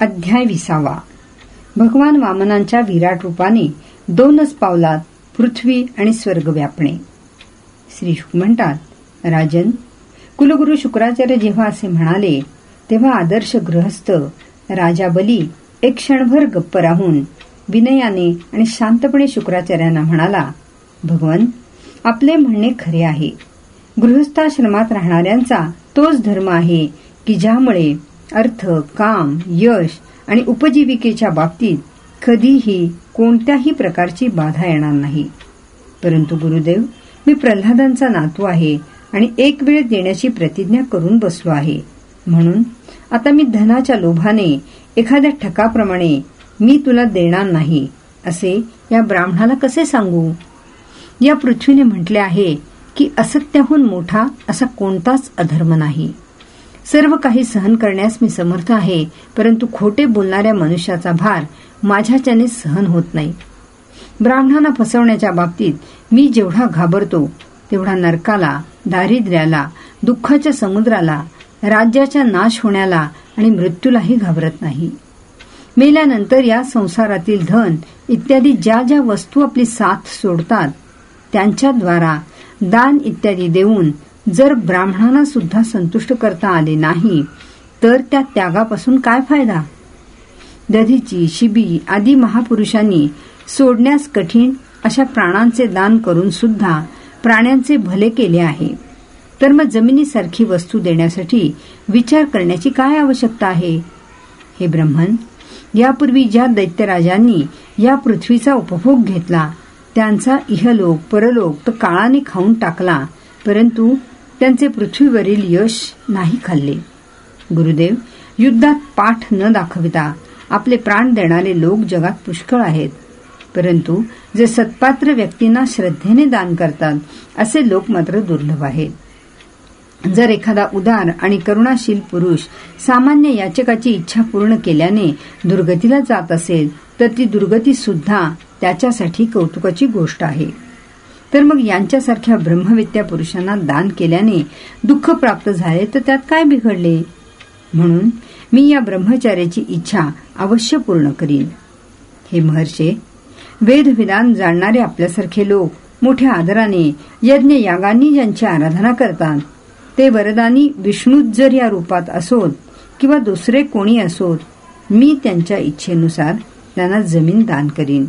अध्याय विसावा. भगवान वामनांच्या विराट रूपाने दोनच पावलात पृथ्वी आणि स्वर्ग व्यापणे. श्री शुक म्हणतात राजन कुलगुरू शुक्राचार्य जेव्हा असे म्हणाले तेव्हा आदर्श गृहस्थ राजा बली एक क्षणभर गप्प राहून विनयाने आणि शांतपणे शुक्राचार्यांना म्हणाला भगवन आपले म्हणणे खरे आहे. गृहस्थाश्रमात राहणाऱ्यांचा तोच धर्म आहे की ज्यामुळे अर्थ काम यश आणि उपजीविकेच्या बाबतीत कधीही कोणत्याही प्रकारची बाधा येणार नाही. परंतु गुरुदेव मी प्रल्हादांचा नातू आहे आणि एक वेळ देण्याची प्रतिज्ञा करून बसलो आहे. म्हणून आता मी धनाच्या लोभाने एखाद्या ठकाप्रमाणे मी तुला देणार नाही असे या ब्राह्मणाला कसे सांगू? या पृथ्वीने म्हटले आहे की असत्याहून मोठा असा कोणताच अधर्म नाही. सर्व काही सहन करण्यास मी समर्थ आहे परंतु खोटे बोलणाऱ्या मनुष्याचा भार माझ्याच्याने सहन होत नाही. ब्राह्मणांना फसवण्याच्या बाबतीत मी जेवढा घाबरतो तेवढा नरकाला दारिद्र्याला दुःखाच्या समुद्राला राज्याच्या नाश होण्याला आणि मृत्यूलाही घाबरत नाही. मेल्यानंतर या संसारातील धन इत्यादी ज्या ज्या वस्तू आपली साथ सोडतात त्यांच्याद्वारा दान इत्यादी देऊन जर ब्राह्मणांना सुद्धा संतुष्ट करता आले नाही तर त्या त्यागापासून काय फायदा? दधीची शिबी आदी महापुरुषांनी सोडण्यास कठीण अशा प्राणांचे दान करून सुद्धा प्राण्यांचे भले केले आहे. तर मग जमिनीसारखी वस्तू देण्यासाठी विचार करण्याची काय आवश्यकता आहे? हे ब्रह्मन यापूर्वी ज्या दैत्यराजांनी या पृथ्वीचा उपभोग घेतला त्यांचा इहलोक परलोक तर काळाने खाऊन टाकला परंतु त्यांचे पृथ्वीवरील यश नाही खाल्ले. गुरुदेव युद्धात पाठ न दाखविता आपले प्राण देणारे लोक जगात पुष्कळ आहेत. परंतु जे सत्पात्र व्यक्तींना श्रद्धेने दान करतात असे लोक मात्र दुर्लभ आहेत. जर एखादा उदार आणि करुणाशील पुरुष सामान्य याचकाची इच्छा पूर्ण केल्याने दुर्गतीला जात असेल तर ती दुर्गती सुद्धा त्याच्यासाठी कौतुकाची गोष्ट आहे. तर मग यांच्यासारख्या ब्रह्मविद्या पुरुषांना दान केल्याने दुःख प्राप्त झाले तर त्यात काय बिघडले? म्हणून मी या ब्रह्मचार्याची इच्छा अवश्य पूर्ण करीन. हे महर्षे वेदविधान जाणणारे आपल्यासारखे लोक मोठ्या आदराने यज्ञ यागांनी ज्यांची आराधना करतात ते वरदानी विष्णूत जर या रूपात असोत किंवा दुसरे कोणी असोत मी त्यांच्या इच्छेनुसार त्यांना जमीन दान करीन.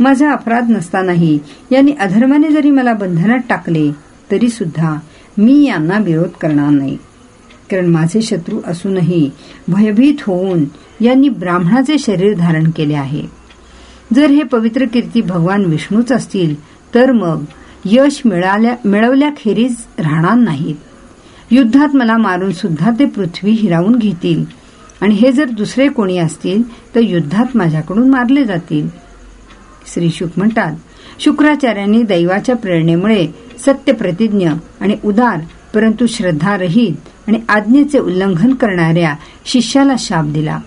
माझा अपराध नसतानाही यांनी अधर्माने जरी मला बंधनात टाकले तरी सुद्धा मी यांना विरोध करणार नाही. कारण माझे शत्रू असूनही भयभीत होऊन यांनी ब्राह्मणाचे शरीर धारण केले आहे. जर हे पवित्र कीर्ती भगवान विष्णूच असतील तर मग यश मिळवल्याखेरीज राहणार नाहीत. युद्धात मला मारून सुद्धा ते पृथ्वी हिरावून घेतील. आणि हे जर दुसरे कोणी असतील तर युद्धात माझ्याकडून मारले जातील. श्री शुक म्हणतात शुक्राचार्यांनी दैवाच्या प्रेरणेमुळे सत्य प्रतिज्ञ आणि उदार परंतु श्रद्धारहित आणि आज्ञेचे उल्लंघन करणाऱ्या शिष्याला शाप दिला.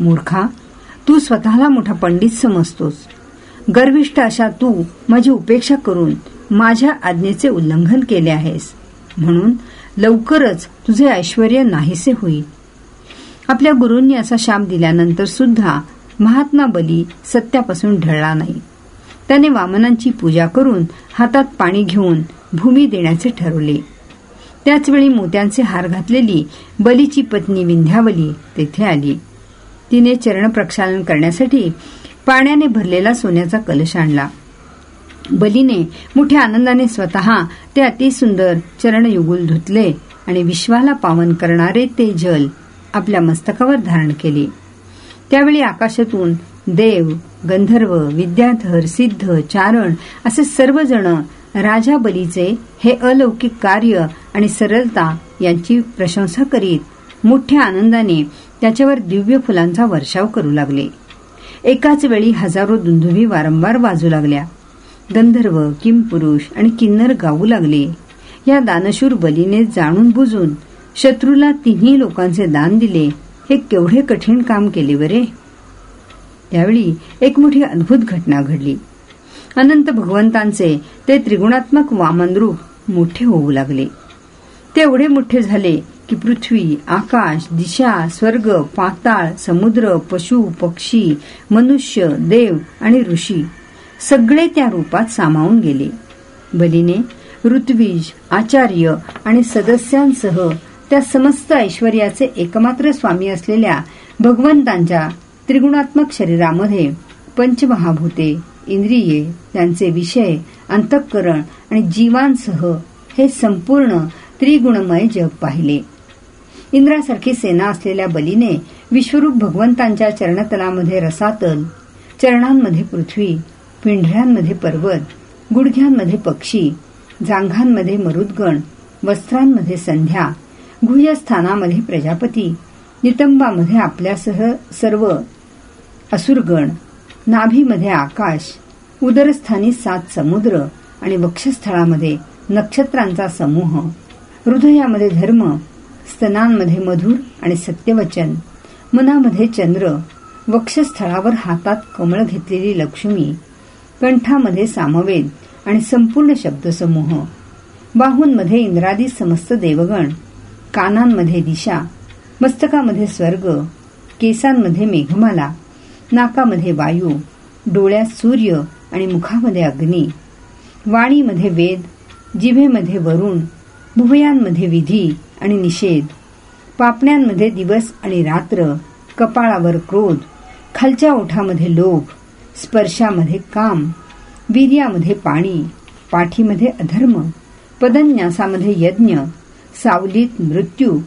मूर्खा तू स्वतःला मोठा पंडित समजतोस. गर्विष्ठ अशा तू माझी उपेक्षा करून माझ्या आज्ञेचे उल्लंघन केले आहेस. म्हणून लवकरच तुझे ऐश्वर नाहीसे होईल. आपल्या गुरूंनी असा शाप दिल्यानंतर सुद्धा महात्मा बली सत्यापासून ढळला नाही. त्याने वामनांची पूजा करून हातात पाणी घेऊन भूमी देण्याचे ठरवले. त्याचवेळी मोत्यांचे हार घातलेली बलीची पत्नी विंध्यावली तेथे आली. तिने चरण प्रक्षालन करण्यासाठी पाण्याने भरलेला सोन्याचा कलश आणला. बलीने मोठ्या आनंदाने स्वतः ते अतिसुंदर चरणयुगुल धुतले आणि विश्वाला पावन करणारे ते जल आपल्या मस्तकावर धारण केले. त्यावेळी आकाशातून देव गंधर्व विद्याधर सिद्ध चारण असे सर्वजण राजा बलीचे हे अलौकिक कार्य आणि सरलता यांची प्रशंसा करीत मोठ्या आनंदाने त्याच्यावर दिव्य फुलांचा वर्षाव करू लागले. एकाच वेळी हजारो दुंदुभी वारंवार वाजू लागल्या. गंधर्व किमपुरुष आणि किन्नर गाऊ लागले. या दानशूर बलीने जाणून बुजून शत्रूला तिन्ही लोकांचे दान दिले. हे केवढे कठीण काम केले बरे? त्यावेळी एक मोठी अद्भुत घटना घडली. अनंत भगवंतांचे ते त्रिगुणात्मक वामनरूप मोठे होऊ लागले. ते एवढे मोठे झाले की पृथ्वी आकाश दिशा स्वर्ग पाताळ समुद्र पशु पक्षी मनुष्य देव आणि ऋषी सगळे त्या रूपात सामावून गेले. बलीने ऋत्विज आचार्य आणि सदस्यांसह त्या समस्त ऐश्वर्याचे एकमात्र स्वामी असलेल्या भगवंतांच्या त्रिगुणात्मक शरीरामध्ये पंचमहाभूते इंद्रिये त्यांचे विषय अंतःकरण आणि जीवांसह हे संपूर्ण त्रिगुणमय जग पाहिले. इंद्रासारखी सेना असलेल्या बलीने विश्वरूप भगवंतांच्या चरणतलामध्ये रसातल चरणांमध्ये पृथ्वी पिंढऱ्यांमध्ये पर्वत गुडघ्यांमध्ये पक्षी जांघांमध्ये मरुदगण वस्त्रांमध्ये संध्या गुह्यस्थानामध्ये प्रजापती नितंबामध्ये आपल्यासह सर्व असुरगण नाभीमध्ये आकाश उदरस्थानी सात समुद्र आणि वक्षस्थळामध्ये नक्षत्रांचा समूह हृदयामध्ये धर्म स्तनांमध्ये मधुर आणि सत्यवचन मनामध्ये चंद्र वक्षस्थळावर हातात कमळ घेतलेली लक्ष्मी कंठामध्ये सामवेद आणि संपूर्ण शब्दसमूह बाहूंमध्ये इंद्रादी समस्त देवगण कानांमध्ये दिशा मस्तकामध्ये स्वर्ग केसांमध्ये मेघमाला नाकामध्ये वायू डोळ्यात सूर्य आणि मुखामध्ये अग्नी वाणीमध्ये वेद जिभेमध्ये वरुण भुवयांमध्ये विधी आणि निषेध पापण्यांमध्ये दिवस आणि रात्र कपाळावर क्रोध खालच्या ओठामध्ये लोभ स्पर्शामध्ये काम वीर्यामध्ये पाणी पाठीमध्ये अधर्म पदन्यासामध्ये यज्ञ सावलीत मृत्यू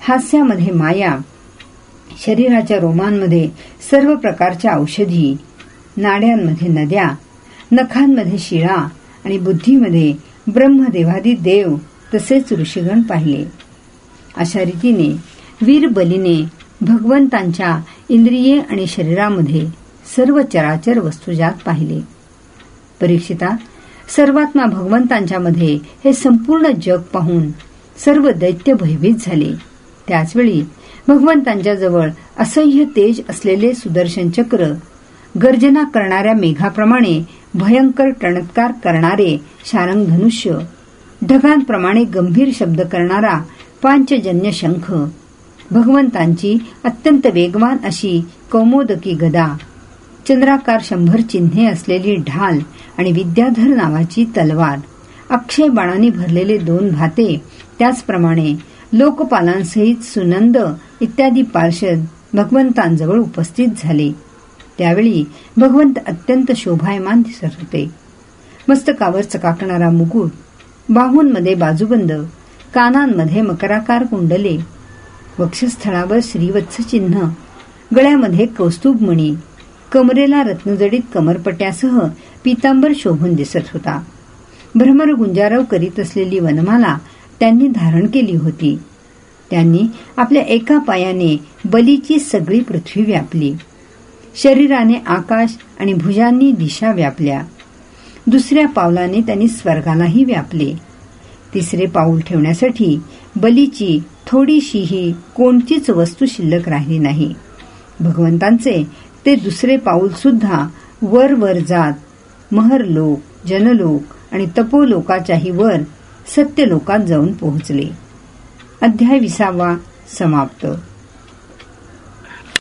हास्यामध्ये माया शरीराच्या रोमांमध्ये सर्व प्रकारच्या औषधी नाड्यांमध्ये नद्या नखांमध्ये शिळा आणि बुद्धीमध्ये ब्रह्मदेवादी देव तसेच ऋषीगण पाहिले. अशा रीतीने वीर बलीने भगवंतांच्या इंद्रिये आणि शरीरामध्ये सर्व चराचर वस्तुजात पाहिले. परीक्षिता सर्वात्मा भगवंतांच्या मध्ये हे संपूर्ण जग पाहून सर्व दैत्य भयभीत झाले. त्याचवेळी भगवंतांच्या जवळ असह्य तेज असलेले सुदर्शन चक्र गर्जना करणाऱ्या मेघाप्रमाणे भयंकर टणत्कार करणारे शारंग धनुष्य ढगांप्रमाणे गंभीर शब्द करणारा पांचजन्य शंख भगवंतांची अत्यंत वेगवान अशी कौमोदकी गदा चंद्राकार शंभर चिन्हे असलेली ढाल आणि विद्याधर नावाची तलवार. अक्षय बाणाने भरलेले दोन भाते. त्याचप्रमाणे लोकपालांसहित सुनंद इत्यादी पार्षद भगवंतांजवळ उपस्थित झाले. त्यावेळी भगवंत अत्यंत शोभायमान दिसत होते. मस्तकावर चकाकणारा मुकुट बाहूंमध्ये बाजूबंद कानांमध्ये मकराकार कुंडले वक्षस्थळावर श्रीवत्स चिन्ह गळ्यामध्ये कौस्तुभमणी कमरेला रत्नजडीत कमरपट्यासह पितांबर शोभून दिसत होता. भ्रमर गुंजारव करीत असलेली वनमाला त्यांनी धारण केली होती. त्यांनी आपल्या एका पायाने बलीची सगळी पृथ्वी व्यापली. शरीराने आकाश आणि भुजांनी दिशा व्यापल्या. दुसऱ्या पावलाने त्यांनी स्वर्गालाही व्यापले. तिसरे पाऊल ठेवण्यासाठी बलीची थोडीशीही कोणतीच वस्तू शिल्लक राहिली नाही. भगवंतांचे ते दुसरे पाऊल सुद्धा वर वर जात महरलोक जनलोक आणि तपोलोकाच्याही वर सत्यलोकात जाऊन पोहोचले. अध्याय विसावा समाप्त.